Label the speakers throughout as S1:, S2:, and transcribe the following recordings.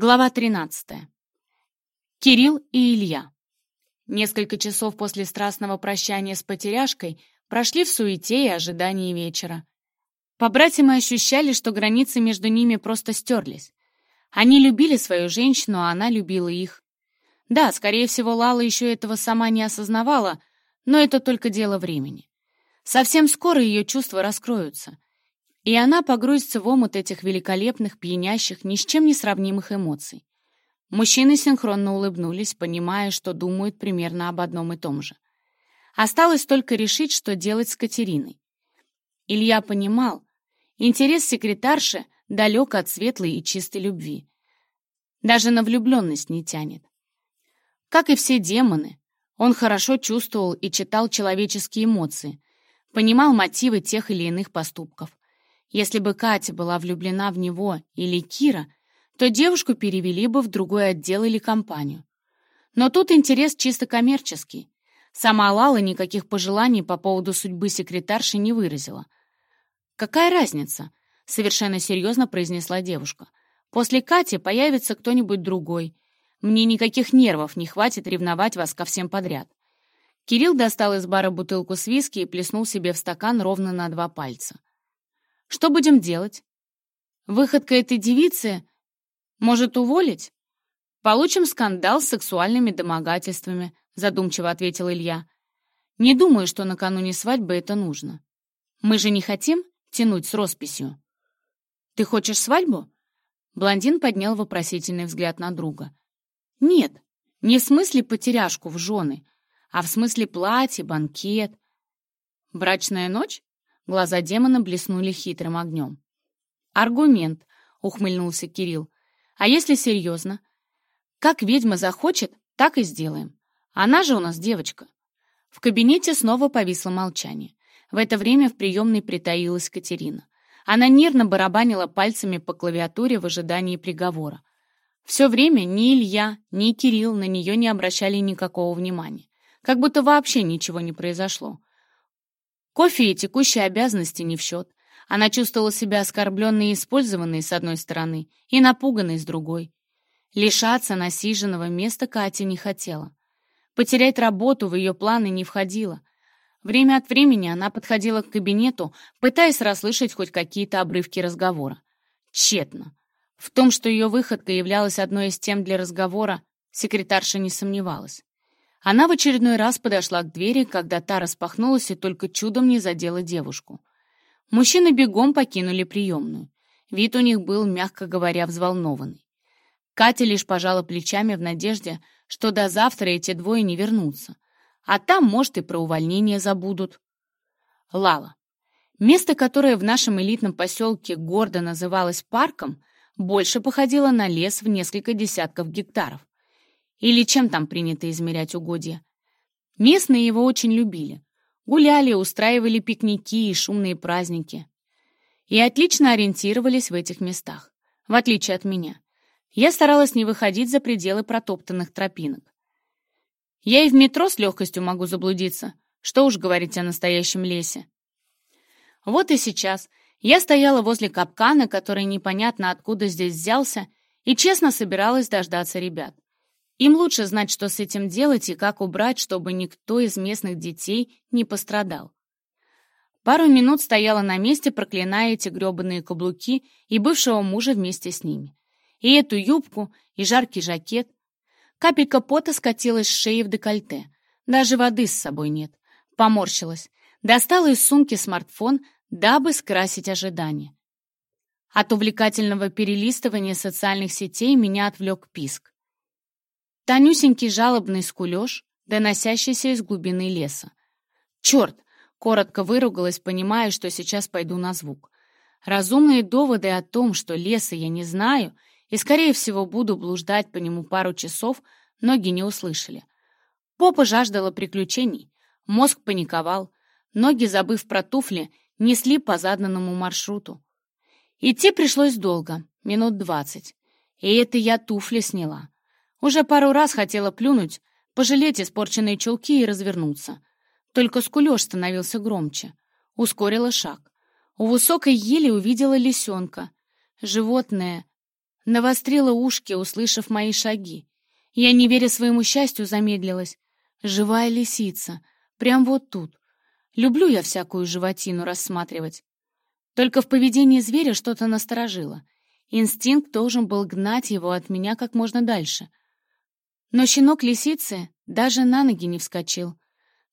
S1: Глава 13. Кирилл и Илья. Несколько часов после страстного прощания с потеряшкой прошли в суете и ожидании вечера. По-братьям мы ощущали, что границы между ними просто стерлись. Они любили свою женщину, а она любила их. Да, скорее всего, Лала еще этого сама не осознавала, но это только дело времени. Совсем скоро ее чувства раскроются — и она погрузится в омут этих великолепных, пьянящих, ни с чем не сравнимых эмоций. Мужчины синхронно улыбнулись, понимая, что думают примерно об одном и том же. Осталось только решить, что делать с Катериной. Илья понимал, интерес секретарши далек от светлой и чистой любви. Даже на влюбленность не тянет. Как и все демоны, он хорошо чувствовал и читал человеческие эмоции, понимал мотивы тех или иных поступков. Если бы Катя была влюблена в него или Кира, то девушку перевели бы в другой отдел или компанию. Но тут интерес чисто коммерческий. Сама Лала никаких пожеланий по поводу судьбы секретарши не выразила. «Какая разница?» — совершенно серьезно произнесла девушка. «После Кати появится кто-нибудь другой. Мне никаких нервов не хватит ревновать вас ко всем подряд». Кирилл достал из бара бутылку с виски и плеснул себе в стакан ровно на два пальца. Что будем делать? Выходка этой девицы может уволить? Получим скандал с сексуальными домогательствами, задумчиво ответил Илья. Не думаю, что накануне свадьбы это нужно. Мы же не хотим тянуть с росписью. Ты хочешь свадьбу? Блондин поднял вопросительный взгляд на друга. Нет, не в смысле потеряшку в жены, а в смысле платье, банкет. Брачная ночь? Глаза демона блеснули хитрым огнем. «Аргумент», — ухмыльнулся Кирилл. «А если серьезно? Как ведьма захочет, так и сделаем. Она же у нас девочка». В кабинете снова повисло молчание. В это время в приемной притаилась Катерина. Она нервно барабанила пальцами по клавиатуре в ожидании приговора. Все время ни Илья, ни Кирилл на нее не обращали никакого внимания. Как будто вообще ничего не произошло. Кофе и текущие обязанности не в счет. Она чувствовала себя оскорбленной и использованной с одной стороны и напуганной с другой. Лишаться насиженного места Катя не хотела. Потерять работу в ее планы не входило. Время от времени она подходила к кабинету, пытаясь расслышать хоть какие-то обрывки разговора. Тщетно. В том, что ее выходка являлась одной из тем для разговора, секретарша не сомневалась. Она в очередной раз подошла к двери, когда та распахнулась и только чудом не задела девушку. Мужчины бегом покинули приемную. Вид у них был, мягко говоря, взволнованный. Катя лишь пожала плечами в надежде, что до завтра эти двое не вернутся. А там, может, и про увольнение забудут. Лала. Место, которое в нашем элитном поселке гордо называлось парком, больше походило на лес в несколько десятков гектаров. Или чем там принято измерять угодья. Местные его очень любили. Гуляли, устраивали пикники и шумные праздники. И отлично ориентировались в этих местах, в отличие от меня. Я старалась не выходить за пределы протоптанных тропинок. Я и в метро с легкостью могу заблудиться, что уж говорить о настоящем лесе. Вот и сейчас я стояла возле капкана, который непонятно откуда здесь взялся, и честно собиралась дождаться ребят. Им лучше знать, что с этим делать и как убрать, чтобы никто из местных детей не пострадал. Пару минут стояла на месте, проклиная эти грёбаные каблуки и бывшего мужа вместе с ними. И эту юбку, и жаркий жакет. Капелька пота скатилась с шеи в декольте. Даже воды с собой нет. Поморщилась. Достала из сумки смартфон, дабы скрасить ожидание. От увлекательного перелистывания социальных сетей меня отвлек писк. Тонюсенький жалобный скулёж, доносящийся из глубины леса. «Чёрт!» — коротко выругалась, понимая, что сейчас пойду на звук. Разумные доводы о том, что леса я не знаю и, скорее всего, буду блуждать по нему пару часов, ноги не услышали. Попа жаждала приключений, мозг паниковал, ноги, забыв про туфли, несли по заданному маршруту. Идти пришлось долго, минут двадцать. И это я туфли сняла. Уже пару раз хотела плюнуть, пожалеть испорченные чулки и развернуться. Только скулёж становился громче. Ускорила шаг. У высокой ели увидела лисенка. Животное Навострила ушки, услышав мои шаги. Я, не веря своему счастью, замедлилась. Живая лисица. Прям вот тут. Люблю я всякую животину рассматривать. Только в поведении зверя что-то насторожило. Инстинкт должен был гнать его от меня как можно дальше. Но щенок лисицы даже на ноги не вскочил.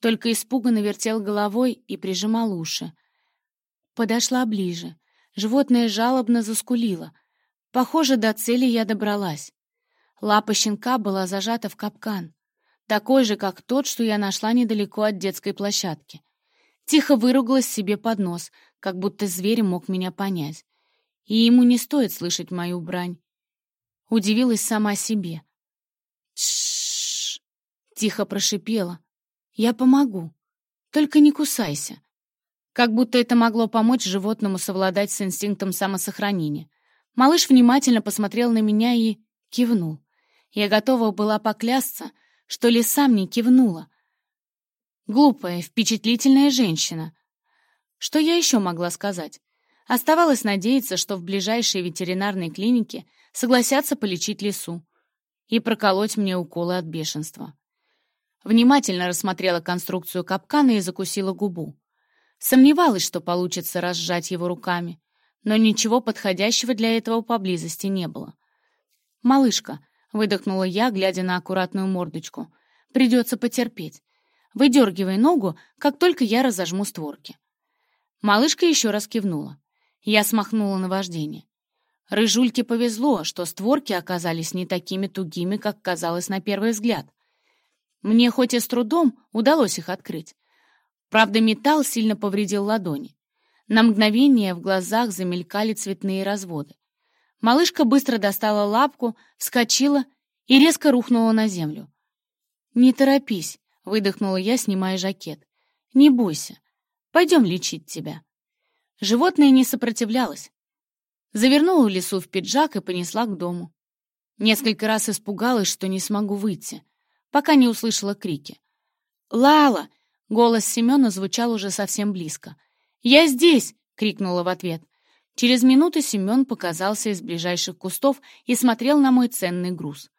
S1: Только испуганно вертел головой и прижимал уши. Подошла ближе. Животное жалобно заскулило. Похоже, до цели я добралась. Лапа щенка была зажата в капкан, такой же, как тот, что я нашла недалеко от детской площадки. Тихо выругалась себе под нос, как будто зверь мог меня понять. И ему не стоит слышать мою брань. Удивилась сама себе. Тихо прошипела. «Я помогу. Только не кусайся». Как будто это могло помочь животному совладать с инстинктом самосохранения. Малыш внимательно посмотрел на меня и кивнул. Я готова была поклясться, что лиса мне кивнула. Глупая, впечатлительная женщина. Что я еще могла сказать? Оставалось надеяться, что в ближайшей ветеринарной клинике согласятся полечить лису и проколоть мне уколы от бешенства. Внимательно рассмотрела конструкцию капкана и закусила губу. Сомневалась, что получится разжать его руками но ничего подходящего для этого поблизости не было. «Малышка», — выдохнула я, глядя на аккуратную мордочку, — «придется потерпеть. Выдергивай ногу, как только я разожму створки». Малышка еще раз кивнула. Я смахнула на вождение. Рыжульке повезло, что створки оказались не такими тугими, как казалось на первый взгляд. Мне хоть и с трудом удалось их открыть. Правда, металл сильно повредил ладони. На мгновение в глазах замелькали цветные разводы. Малышка быстро достала лапку, вскочила и резко рухнула на землю. «Не торопись», — выдохнула я, снимая жакет. «Не бойся. Пойдем лечить тебя». Животное не сопротивлялось. Завернула лису в пиджак и понесла к дому. Несколько раз испугалась, что не смогу выйти, пока не услышала крики. «Лала!» — голос Семена звучал уже совсем близко — «Я здесь!» — крикнула в ответ. Через минуту Семен показался из ближайших кустов и смотрел на мой ценный груз.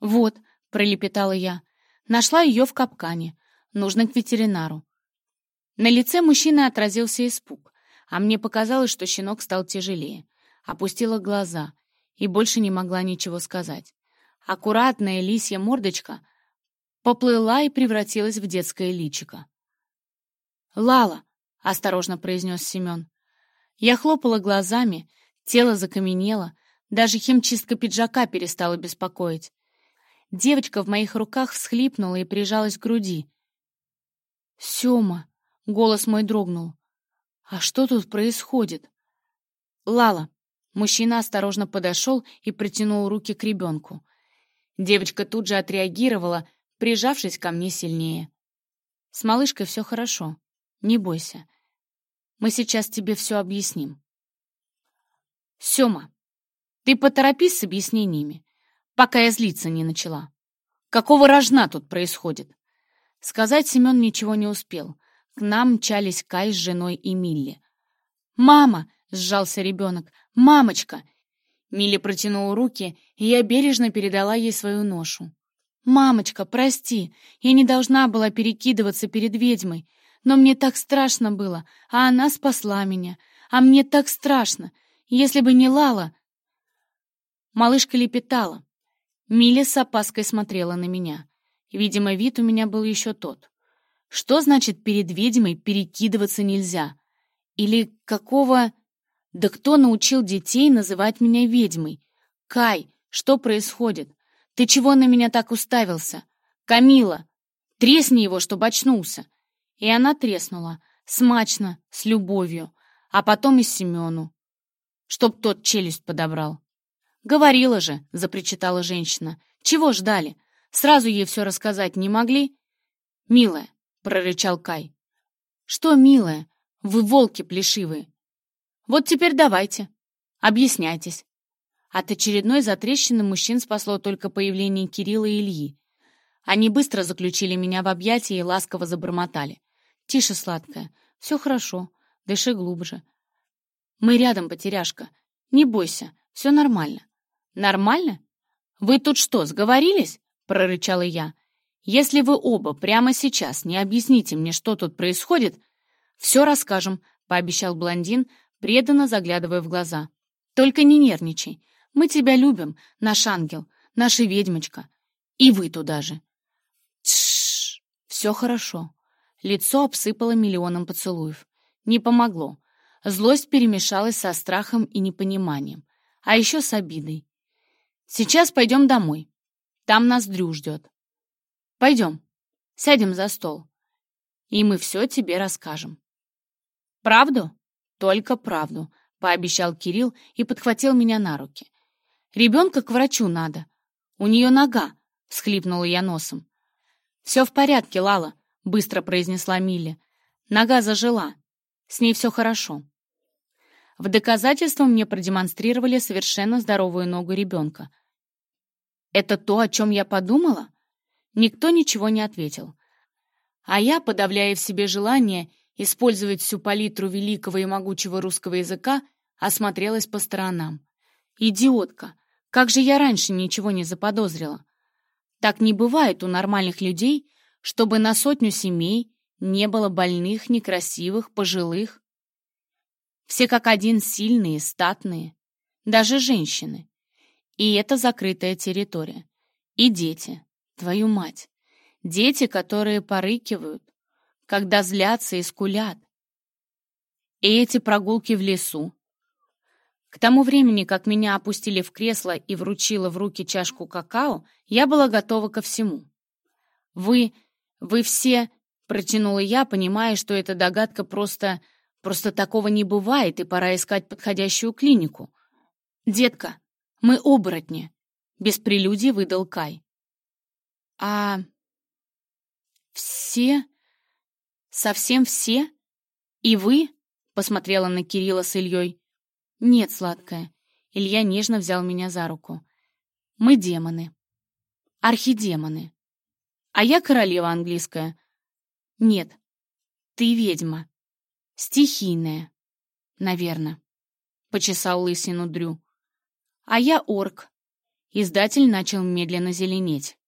S1: «Вот», — пролепетала я, — нашла ее в капкане. Нужно к ветеринару. На лице мужчины отразился испуг, а мне показалось, что щенок стал тяжелее. Опустила глаза и больше не могла ничего сказать. Аккуратная лисья мордочка поплыла и превратилась в детское личико. «Лала!» — осторожно произнес Семен. Я хлопала глазами, тело закаменело, даже химчистка пиджака перестала беспокоить. Девочка в моих руках всхлипнула и прижалась к груди. «Сёма!» — голос мой дрогнул. «А что тут происходит?» «Лала!» Мужчина осторожно подошел и протянул руки к ребенку. Девочка тут же отреагировала, прижавшись ко мне сильнее. «С малышкой все хорошо. Не бойся. Мы сейчас тебе все объясним. Сёма, ты поторопись с объяснениями, пока я злиться не начала. Какого рожна тут происходит? Сказать Семен ничего не успел. К нам мчались Кай с женой и Милли. «Мама!» — сжался ребенок. «Мамочка!» Милли протянула руки, и я бережно передала ей свою ношу. «Мамочка, прости, я не должна была перекидываться перед ведьмой. Но мне так страшно было, а она спасла меня. А мне так страшно. Если бы не Лала... Малышка лепетала. Миля с опаской смотрела на меня. Видимо, вид у меня был еще тот. Что значит перед ведьмой перекидываться нельзя? Или какого... Да кто научил детей называть меня ведьмой? Кай, что происходит? Ты чего на меня так уставился? Камила, тресни его, чтобы очнулся. И она треснула, смачно, с любовью, а потом и Семену, чтоб тот челюсть подобрал. «Говорила же», — запричитала женщина, — «чего ждали? Сразу ей все рассказать не могли?» «Милая», — прорычал Кай. «Что, милая? Вы волки плешивые. Вот теперь давайте, объясняйтесь». От очередной затрещины мужчин спасло только появление Кирилла и Ильи. Они быстро заключили меня в объятия и ласково забормотали. «Тише, сладкая. Все хорошо. Дыши глубже. Мы рядом, потеряшка. Не бойся, все нормально». Нормально? Вы тут что, сговорились? Прорычала я. Если вы оба прямо сейчас не объясните мне, что тут происходит, все расскажем, пообещал блондин, преданно заглядывая в глаза. Только не нервничай. Мы тебя любим, наш ангел, наша ведьмочка. И вы туда же. Тш, все хорошо. Лицо обсыпало миллионом поцелуев. Не помогло. Злость перемешалась со страхом и непониманием, а еще с обидой. «Сейчас пойдем домой. Там нас Дрю ждет. Пойдем, сядем за стол, и мы все тебе расскажем». «Правду? Только правду», — пообещал Кирилл и подхватил меня на руки. «Ребенка к врачу надо. У нее нога», — схлипнула я носом. «Все в порядке, Лала», — быстро произнесла Милли. «Нога зажила. С ней все хорошо». В доказательство мне продемонстрировали совершенно здоровую ногу ребенка. «Это то, о чем я подумала?» Никто ничего не ответил. А я, подавляя в себе желание использовать всю палитру великого и могучего русского языка, осмотрелась по сторонам. «Идиотка! Как же я раньше ничего не заподозрила!» Так не бывает у нормальных людей, чтобы на сотню семей не было больных, некрасивых, пожилых. Все как один сильные, статные, даже женщины. И это закрытая территория. И дети, твою мать. Дети, которые порыкивают, когда злятся и скулят. И эти прогулки в лесу. К тому времени, как меня опустили в кресло и вручила в руки чашку какао, я была готова ко всему. «Вы... вы все...» — протянула я, понимая, что эта догадка просто... просто такого не бывает, и пора искать подходящую клинику. «Детка, мы оборотни», — без прелюдий выдал Кай. «А... все? Совсем все? И вы?» — посмотрела на Кирилла с Ильей. «Нет, сладкая». Илья нежно взял меня за руку. «Мы демоны. Архидемоны. А я королева английская. Нет, ты ведьма. Стихийная. Наверное. Почесал лысину Дрю. А я орк. Издатель начал медленно зеленеть.